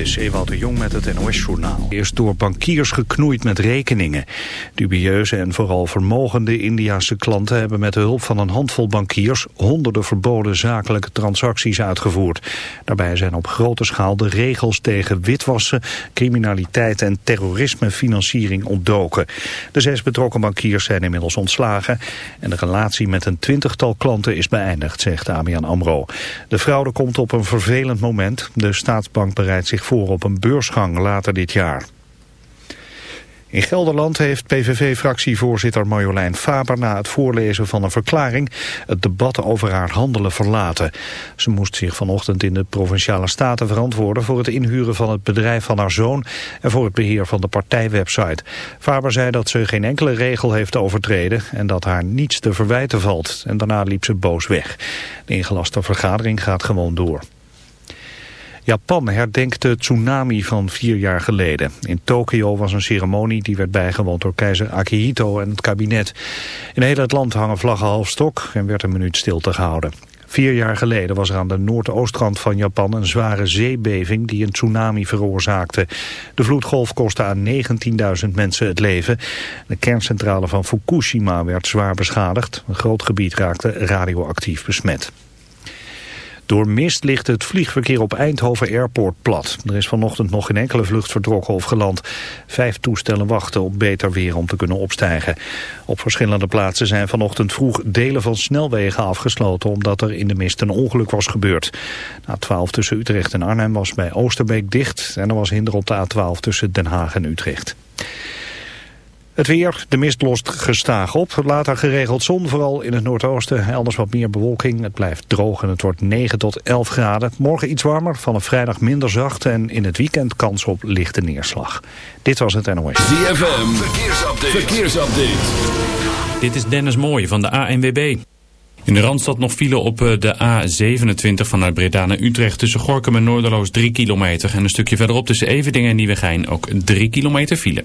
is de Jong met het NOS-journaal. Eerst door bankiers geknoeid met rekeningen. Dubieuze en vooral vermogende Indiase klanten hebben met de hulp van een handvol bankiers honderden verboden zakelijke transacties uitgevoerd. Daarbij zijn op grote schaal de regels tegen witwassen, criminaliteit en terrorismefinanciering ontdoken. De zes betrokken bankiers zijn inmiddels ontslagen en de relatie met een twintigtal klanten is beëindigd, zegt ABN AMRO. De fraude komt op een vervelend moment. De staatsbank bereidt zich voor op een beursgang later dit jaar. In Gelderland heeft PVV-fractievoorzitter Marjolein Faber na het voorlezen van een verklaring het debat over haar handelen verlaten. Ze moest zich vanochtend in de Provinciale Staten verantwoorden voor het inhuren van het bedrijf van haar zoon en voor het beheer van de partijwebsite. Faber zei dat ze geen enkele regel heeft overtreden en dat haar niets te verwijten valt. En daarna liep ze boos weg. De ingelaste vergadering gaat gewoon door. Japan herdenkt de tsunami van vier jaar geleden. In Tokio was een ceremonie die werd bijgewoond door keizer Akihito en het kabinet. In heel het land hangen vlaggen half stok en werd een minuut stilte gehouden. Vier jaar geleden was er aan de noordoostkant van Japan een zware zeebeving die een tsunami veroorzaakte. De vloedgolf kostte aan 19.000 mensen het leven. De kerncentrale van Fukushima werd zwaar beschadigd. Een groot gebied raakte radioactief besmet. Door mist ligt het vliegverkeer op Eindhoven Airport plat. Er is vanochtend nog geen enkele vlucht vertrokken of geland. Vijf toestellen wachten op beter weer om te kunnen opstijgen. Op verschillende plaatsen zijn vanochtend vroeg delen van snelwegen afgesloten... omdat er in de mist een ongeluk was gebeurd. Na 12 tussen Utrecht en Arnhem was bij Oosterbeek dicht... en er was hinder op de A12 tussen Den Haag en Utrecht. Het weer, de mist lost gestaag op. Later geregeld zon, vooral in het noordoosten. Elders wat meer bewolking. Het blijft droog en het wordt 9 tot 11 graden. Morgen iets warmer, van een vrijdag minder zacht... en in het weekend kans op lichte neerslag. Dit was het NOS. ZFM, verkeersupdate. verkeersupdate. Dit is Dennis Mooij van de ANWB. In de Randstad nog file op eh, de A27 vanuit Breda naar Utrecht... tussen Gorkum en Noorderloos 3 kilometer... en een stukje verderop tussen Everdingen en Nieuwegein ook 3 kilometer file.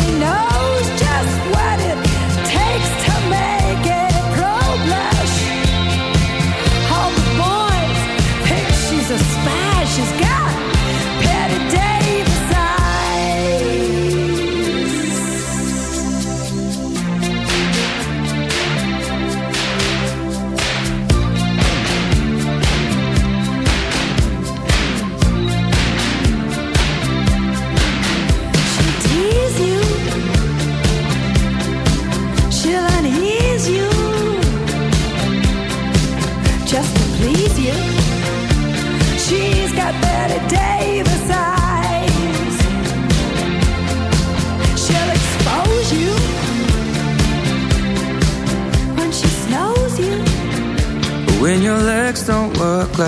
she know.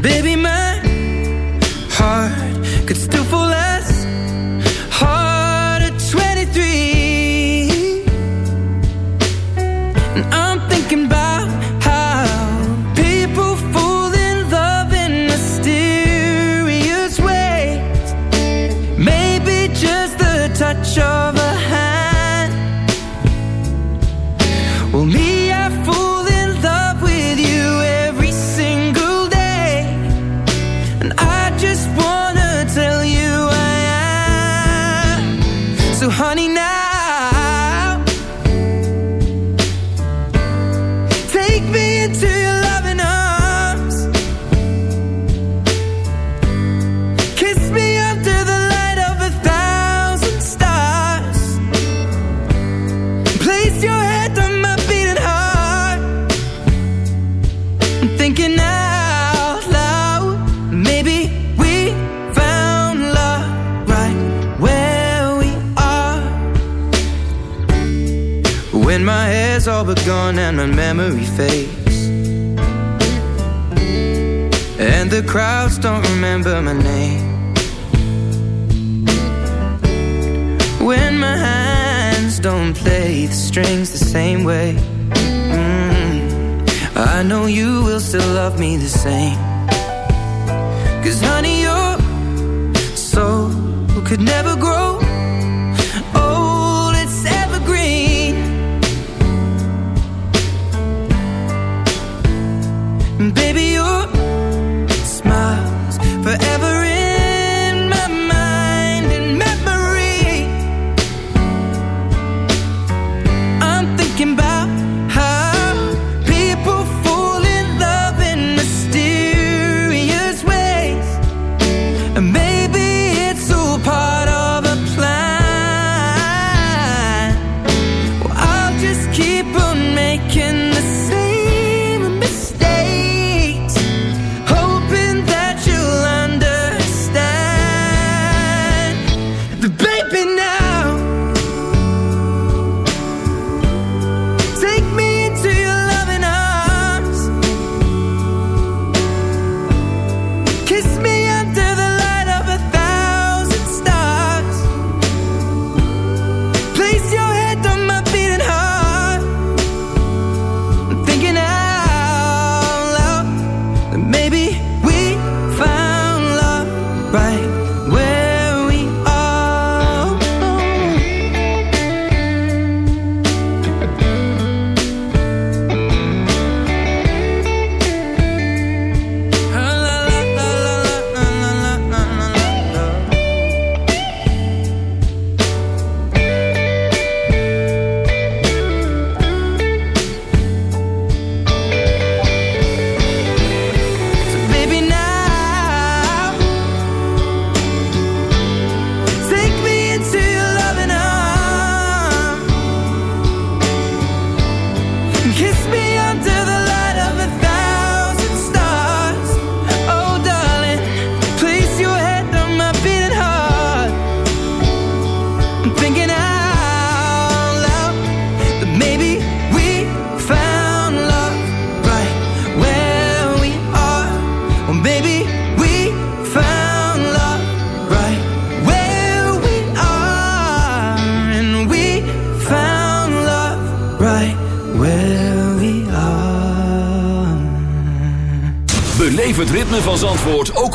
Baby,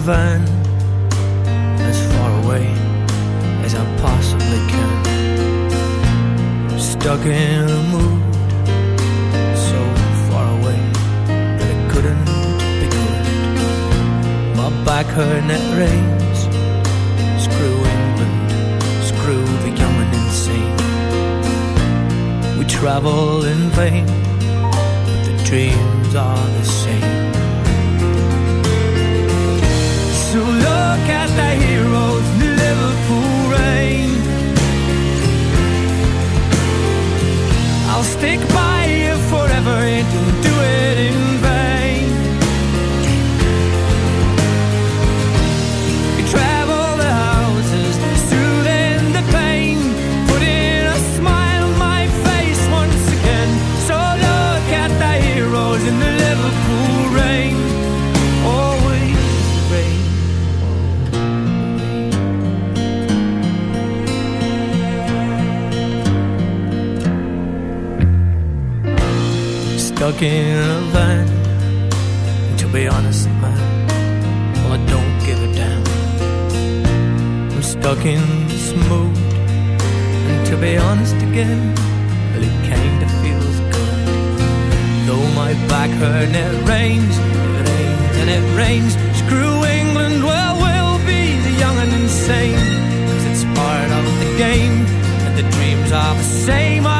vine reins. Screw England, well, we'll be the young and insane. Cause it's part of the game, and the dreams are the same.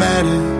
matter.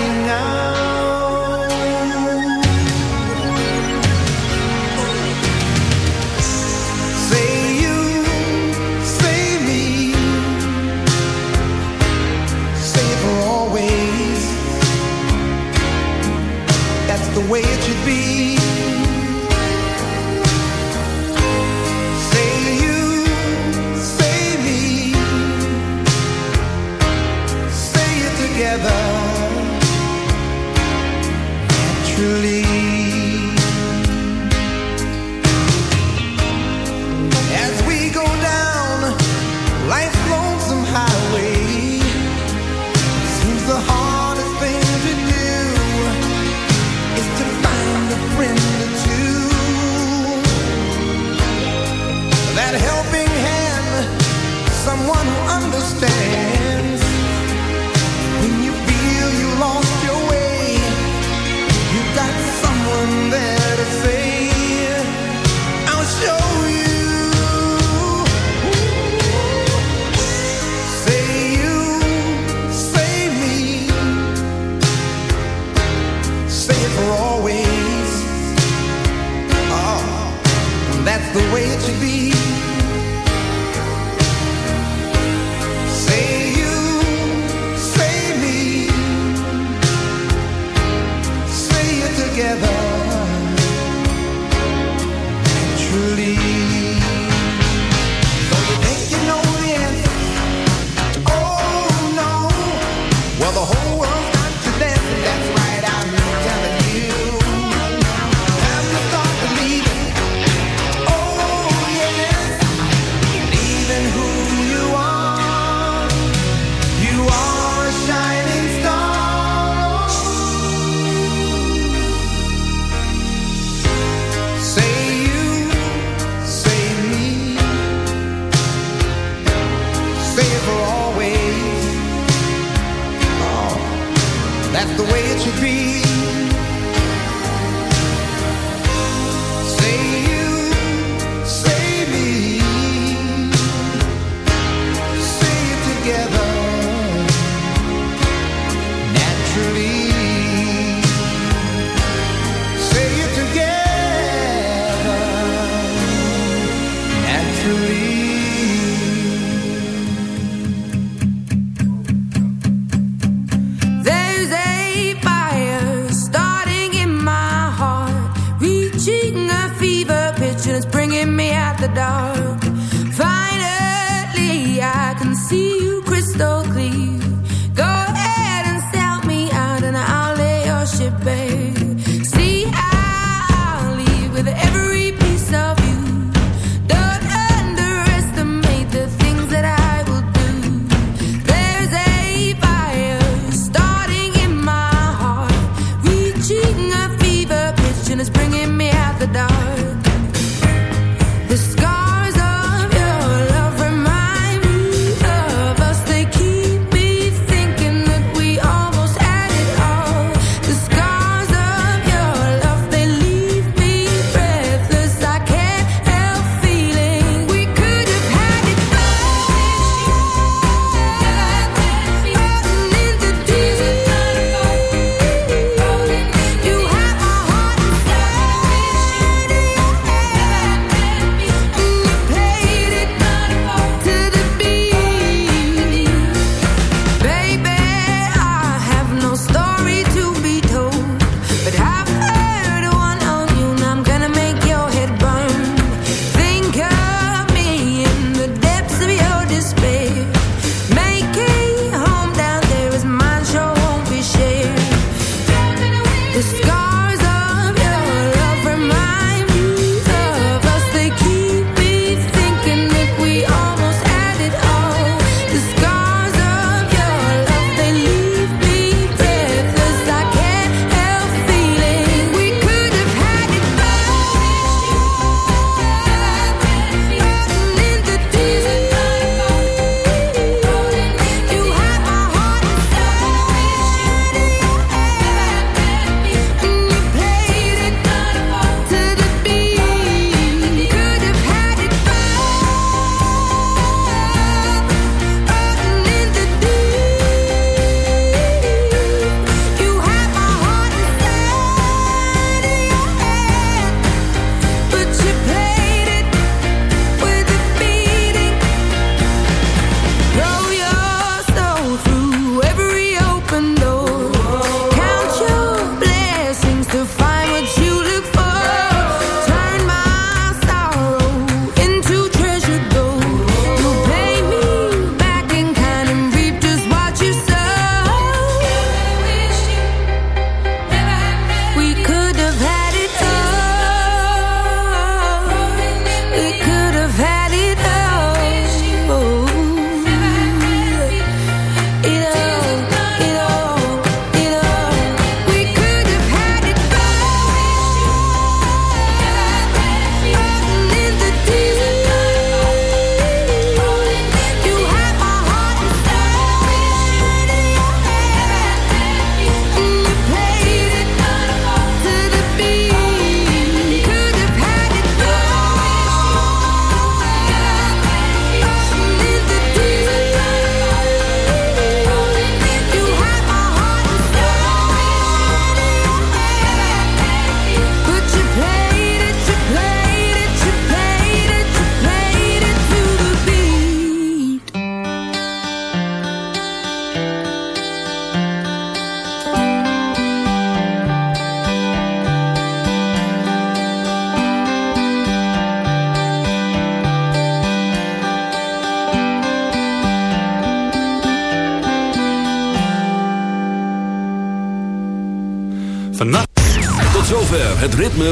the dark.